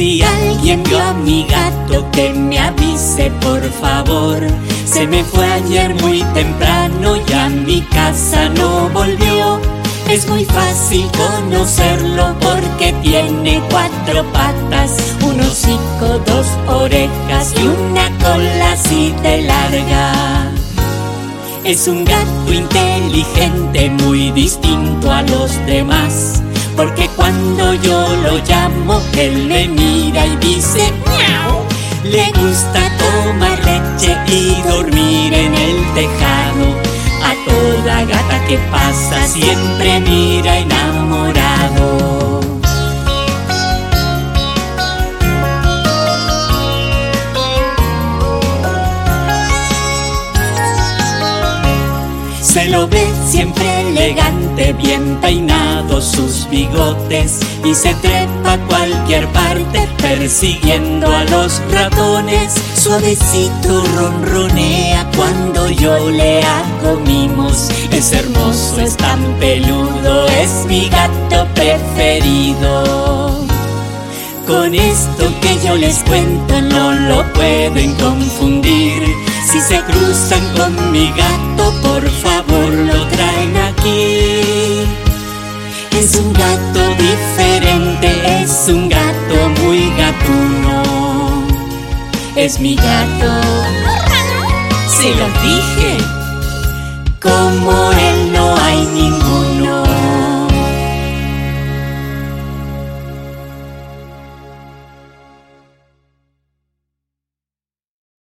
Si alguien vio a mi gato que me avise por favor. Se me fue ayer muy temprano y a mi casa no volvió. Es muy fácil conocerlo porque tiene cuatro patas, un hocico, dos orejas y una cola así de larga. Es un gato inteligente, muy distinto a los demás, porque cuando yo lo llamo, él me mira y dice miau. Le gusta tomar leche y dormir en el tejado a toda gata que pasa siempre mira enamorado. Se lo ve siempre elegante, bien peinado sus bigotes y se trepa a cualquier parte persiguiendo a los ratones. Suavecito ronronea cuando yo le hago mimos. Es hermoso, es tan peludo, es mi gato preferido. Con esto que yo les cuento no lo pueden confundir. Se cruzan con mi gato, por favor lo traen aquí. Es un gato diferente, es un gato muy gatuno. Es mi gato, se lo dije. Como